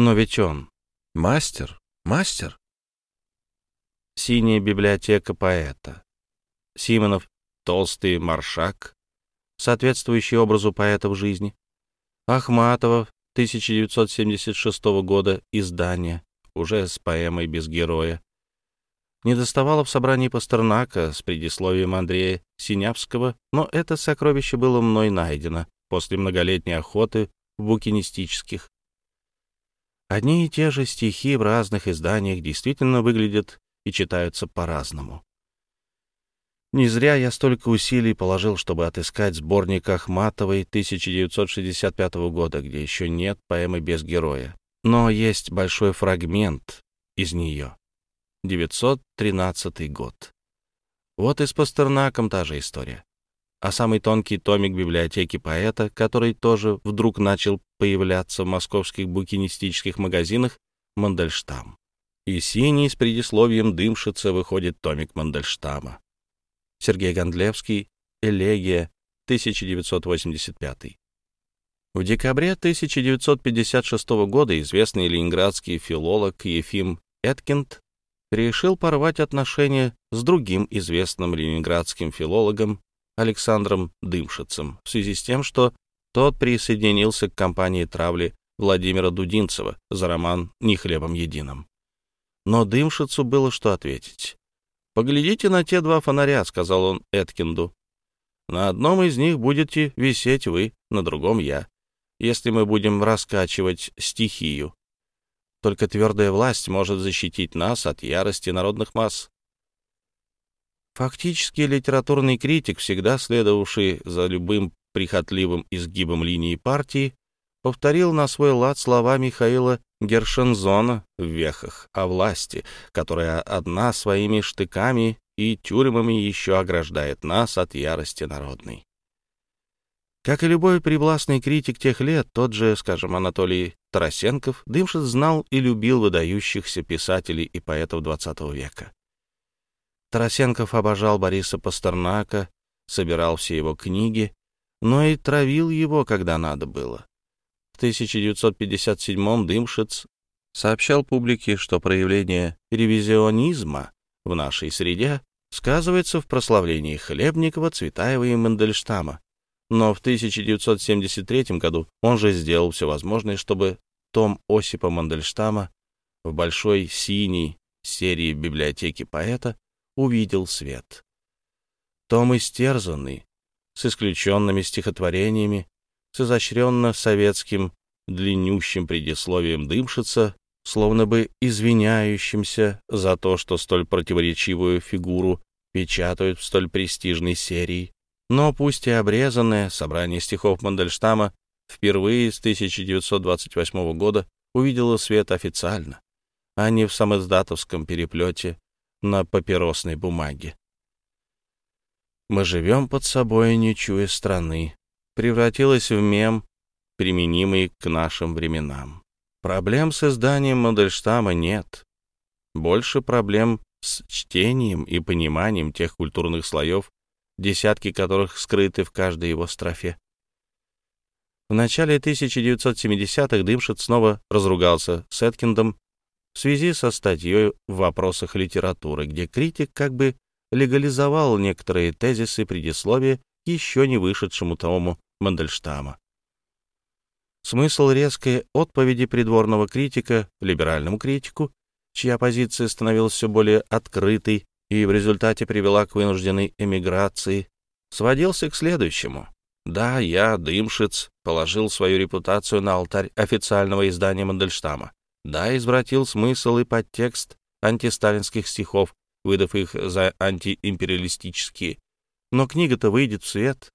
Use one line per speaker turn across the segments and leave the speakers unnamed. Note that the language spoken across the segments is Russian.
Но ведь он мастер, мастер. Синяя библиотека поэта. Симонов толстый маршак, соответствующий образу поэта в жизни. Ахматова 1976 года издание, уже с поэмой без героя. Недоставало в собрании Пастернака с предисловием Андрея Синявского, но это сокровище было мной найдено после многолетней охоты в букинистических. Одни и те же стихи в разных изданиях действительно выглядят и читаются по-разному. Не зря я столько усилий положил, чтобы отыскать сборник Ахматовой 1965 года, где еще нет поэмы без героя. Но есть большой фрагмент из нее. 913 год. Вот и с Пастернаком та же история. А самый тонкий томик библиотеки поэта, который тоже вдруг начал появляться в московских букинистических магазинах, Мандельштам. И синий с предисловием дымшица выходит томик Мандельштама. Сергей Гондлевский, «Элегия», 1985. В декабре 1956 года известный ленинградский филолог Ефим Эткинд решил порвать отношения с другим известным ленинградским филологом Александром Дымшицем в связи с тем, что тот присоединился к компании травли Владимира Дудинцева за роман «Не хлебом единым». Но Дымшицу было что ответить. «Поглядите на те два фонаря», — сказал он Эткинду. «На одном из них будете висеть вы, на другом я, если мы будем раскачивать стихию. Только твердая власть может защитить нас от ярости народных масс. Фактически литературный критик, всегда следовавший за любым прихотливым изгибом линии партии, повторил на свой лад слова Михаила Гершензона в вехах о власти, которая одна своими штыками и тюрьмами еще ограждает нас от ярости народной. Как и любой привластный критик тех лет, тот же, скажем, Анатолий Тарасенков, Дымшиц знал и любил выдающихся писателей и поэтов XX века. Тарасенков обожал Бориса Пастернака, собирал все его книги, но и травил его, когда надо было. В 1957-м Дымшиц сообщал публике, что проявление ревизионизма в нашей среде сказывается в прославлении Хлебникова, Цветаева и Мандельштама, но в 1973 году он же сделал все возможное, чтобы том Осипа Мандельштама в большой синей серии библиотеки поэта увидел свет. Том истерзанный, с исключенными стихотворениями, с изощренно советским длиннющим предисловием дымшица, словно бы извиняющимся за то, что столь противоречивую фигуру печатают в столь престижной серии, но пусть и обрезанное собрание стихов Мандельштама впервые с 1928 года увидело свет официально, а не в самоздатовском переплете на папиросной бумаге. «Мы живем под собой, не чуя страны», превратилась в мем, применимый к нашим временам. Проблем с изданием Мандельштама нет. Больше проблем с чтением и пониманием тех культурных слоев, десятки которых скрыты в каждой его строфе. В начале 1970-х Дымшиц снова разругался с Эткиндом в связи со статьей в вопросах литературы, где критик как бы легализовал некоторые тезисы предисловия еще не вышедшему тому Мандельштама. Смысл резкой отповеди придворного критика либеральному критику, чья позиция становилась все более открытой и в результате привела к вынужденной эмиграции, сводился к следующему. Да, я, дымшиц, положил свою репутацию на алтарь официального издания Мандельштама. Да, извратил смысл и подтекст антисталинских стихов, выдав их за антиимпериалистические. Но книга-то выйдет в свет.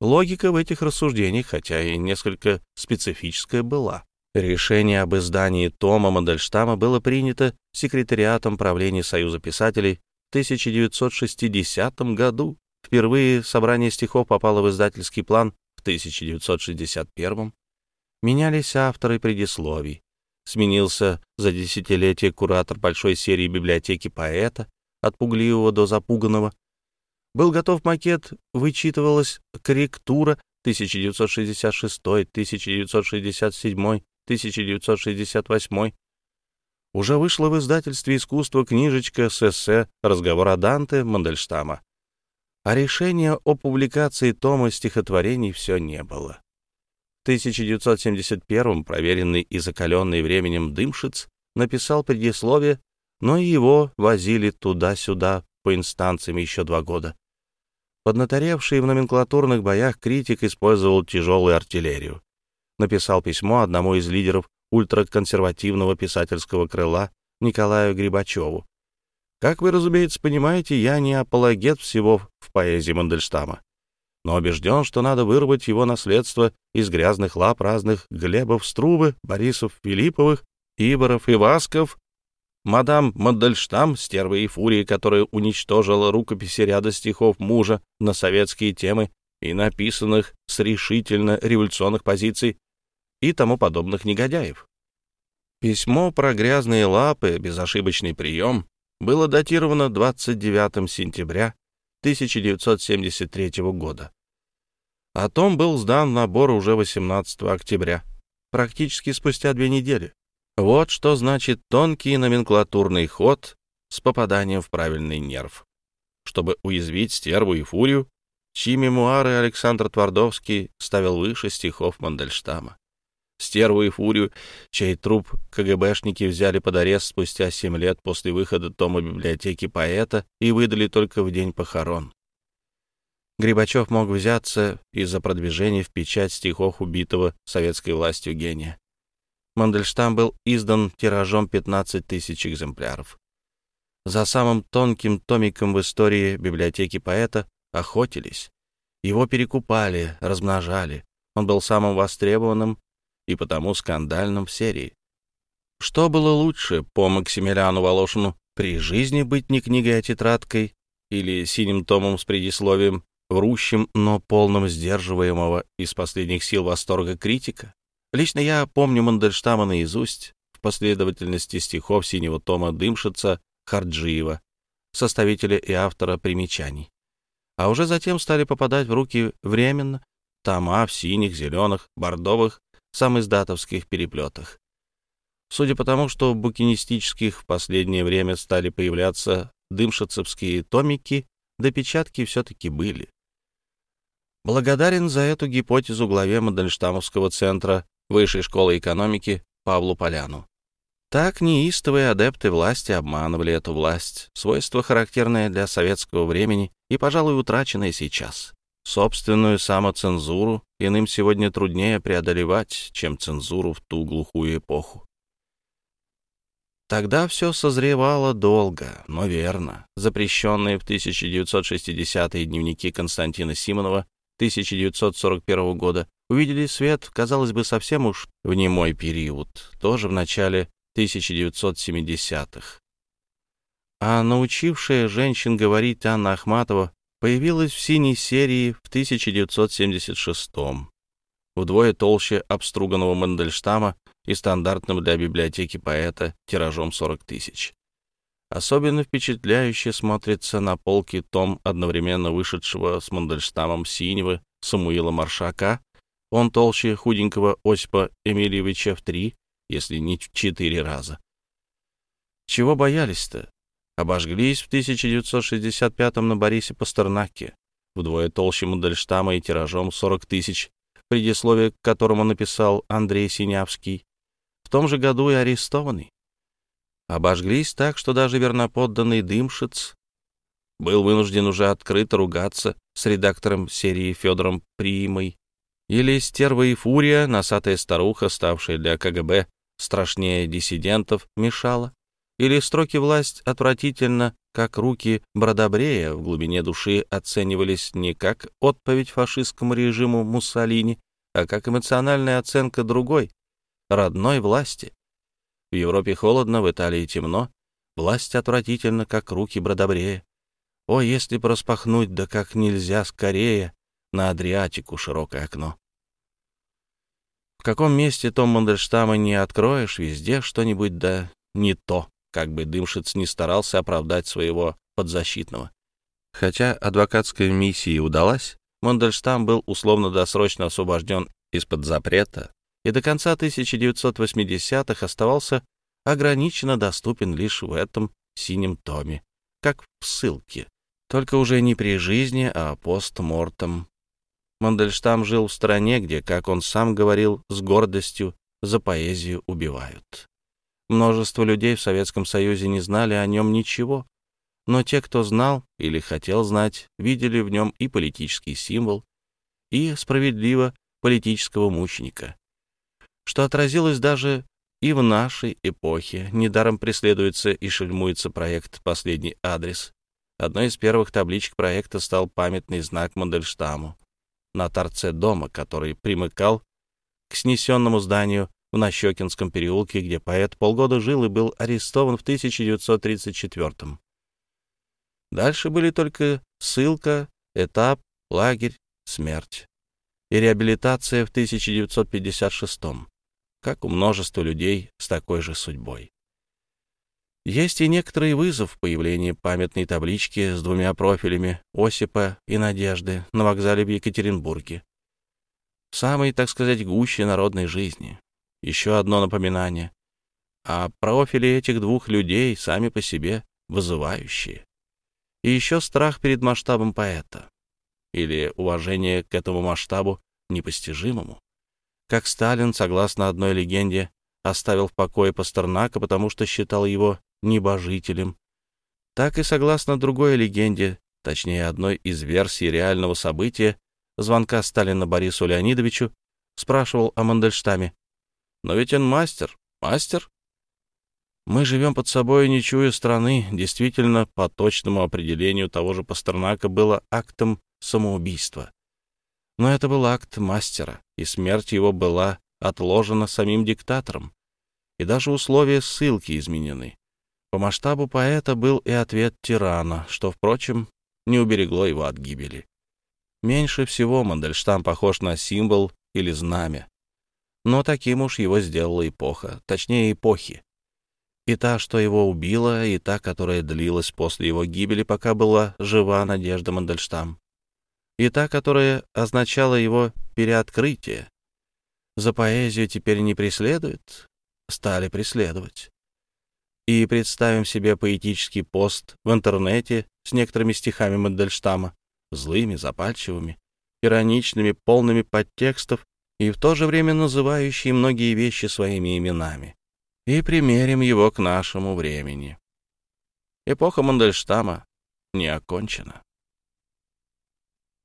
Логика в этих рассуждениях, хотя и несколько специфическая, была. Решение об издании тома Мандельштама было принято секретариатом правления Союза писателей в 1960 году. Впервые собрание стихов попало в издательский план в 1961. Менялись авторы предисловий. Сменился за десятилетие куратор большой серии библиотеки поэта, от пугливого до запуганного. Был готов макет, вычитывалась корректура 1966, 1967 1968, уже вышла в издательстве «Искусство» книжечка с эссе «Разговор о Данте» Мандельштама. А решения о публикации тома стихотворений все не было. В 1971 проверенный и закаленный временем Дымшиц написал предисловие, но его возили туда-сюда по инстанциям еще два года. Поднаторевший в номенклатурных боях критик использовал тяжелую артиллерию. Написал письмо одному из лидеров ультраконсервативного писательского крыла Николаю Грибачеву. Как вы, разумеется, понимаете, я не апологет всего в поэзии Мандельштама, но убежден, что надо вырвать его наследство из грязных лап разных Глебов Струвы, Борисов Филипповых, Иборов и Васков, мадам Мандельштам, стерва и фурии, которая уничтожила рукописи ряда стихов мужа на советские темы и написанных с решительно революционных позиций, и тому подобных негодяев. Письмо про грязные лапы, безошибочный прием, было датировано 29 сентября 1973 года. О том был сдан набор уже 18 октября, практически спустя две недели. Вот что значит тонкий номенклатурный ход с попаданием в правильный нерв. Чтобы уязвить стерву и фурию, чьи мемуары Александр Твардовский ставил выше стихов Мандельштама стерву и фурию, чей труп КГБшники взяли под арест спустя семь лет после выхода тома библиотеки поэта и выдали только в день похорон. Грибачев мог взяться из-за продвижения в печать стихов убитого советской властью гения. Мандельштам был издан тиражом 15 тысяч экземпляров. За самым тонким томиком в истории библиотеки поэта охотились. Его перекупали, размножали. Он был самым востребованным и потому скандальным в серии. Что было лучше по Максимилиану Волошину при жизни быть не книгой, а тетрадкой или синим томом с предисловием, врущим, но полным сдерживаемого из последних сил восторга критика? Лично я помню Мандельштама наизусть в последовательности стихов синего тома Дымшица Харджиева, составителя и автора примечаний. А уже затем стали попадать в руки временно тома в синих, зеленых, бордовых самоиздатовских переплетах. Судя по тому, что в букинистических в последнее время стали появляться дымшицевские томики, допечатки все-таки были. Благодарен за эту гипотезу главе Мандельштамовского центра Высшей школы экономики Павлу Поляну. Так неистовые адепты власти обманывали эту власть, свойство, характерное для советского времени и, пожалуй, утраченное сейчас. Собственную самоцензуру иным сегодня труднее преодолевать, чем цензуру в ту глухую эпоху. Тогда все созревало долго, но верно. Запрещенные в 1960-е дневники Константина Симонова 1941 года увидели свет, казалось бы, совсем уж в немой период, тоже в начале 1970-х. А научившая женщин говорить Анна Ахматова появилась в синей серии в 1976-м, вдвое толще обструганного Мандельштама и стандартным для библиотеки поэта тиражом 40 тысяч. Особенно впечатляюще смотрится на полке том одновременно вышедшего с Мандельштамом синего Самуила Маршака. Он толще худенького Осипа Эмильевича в три, если не в четыре раза. Чего боялись-то? Обожглись в 1965-м на Борисе Пастернаке, вдвое толще Мандельштама и тиражом 40 тысяч, предисловие к которому написал Андрей Синявский, в том же году и арестованный. Обожглись так, что даже верноподданный Дымшиц был вынужден уже открыто ругаться с редактором серии Федором Примой, или стерва и фурия, носатая старуха, ставшая для КГБ страшнее диссидентов, мешала или строки власть отвратительно, как руки Бродобрея в глубине души оценивались не как отповедь фашистскому режиму Муссолини, а как эмоциональная оценка другой, родной власти. В Европе холодно, в Италии темно, власть отвратительно, как руки Бродобрея. О, если бы распахнуть, да как нельзя скорее, на Адриатику широкое окно. В каком месте Том Мандельштама не откроешь, везде что-нибудь да не то как бы Дымшиц не старался оправдать своего подзащитного. Хотя адвокатская миссия удалась, Мандельштам был условно-досрочно освобожден из-под запрета и до конца 1980-х оставался ограниченно доступен лишь в этом синем томе, как в ссылке, только уже не при жизни, а постмортом. Мандельштам жил в стране, где, как он сам говорил, с гордостью за поэзию убивают. Множество людей в Советском Союзе не знали о нем ничего, но те, кто знал или хотел знать, видели в нем и политический символ, и справедливо политического мученика, что отразилось даже и в нашей эпохе. Недаром преследуется и шельмуется проект «Последний адрес». Одной из первых табличек проекта стал памятный знак Мандельштаму на торце дома, который примыкал к снесенному зданию в Нащекинском переулке, где поэт полгода жил и был арестован в 1934 -м. Дальше были только ссылка, этап, лагерь, смерть и реабилитация в 1956 как у множества людей с такой же судьбой. Есть и некоторый вызов в появлении памятной таблички с двумя профилями Осипа и Надежды на вокзале в Екатеринбурге. В самой, так сказать, гуще народной жизни. Еще одно напоминание. А профили этих двух людей сами по себе вызывающие. И еще страх перед масштабом поэта. Или уважение к этому масштабу непостижимому. Как Сталин, согласно одной легенде, оставил в покое Пастернака, потому что считал его небожителем, так и согласно другой легенде, точнее одной из версий реального события, звонка Сталина Борису Леонидовичу, спрашивал о Мандельштаме. «Но ведь он мастер, мастер?» Мы живем под собой, не чуя страны. Действительно, по точному определению того же Пастернака было актом самоубийства. Но это был акт мастера, и смерть его была отложена самим диктатором. И даже условия ссылки изменены. По масштабу поэта был и ответ тирана, что, впрочем, не уберегло его от гибели. Меньше всего Мандельштам похож на символ или знамя. Но таким уж его сделала эпоха, точнее эпохи. И та, что его убила, и та, которая длилась после его гибели, пока была жива Надежда Мандельштам. И та, которая означала его переоткрытие. За поэзию теперь не преследуют, стали преследовать и представим себе поэтический пост в интернете с некоторыми стихами Мандельштама, злыми, запальчивыми, ироничными, полными подтекстов и в то же время называющие многие вещи своими именами, и примерим его к нашему времени. Эпоха Мандельштама не окончена.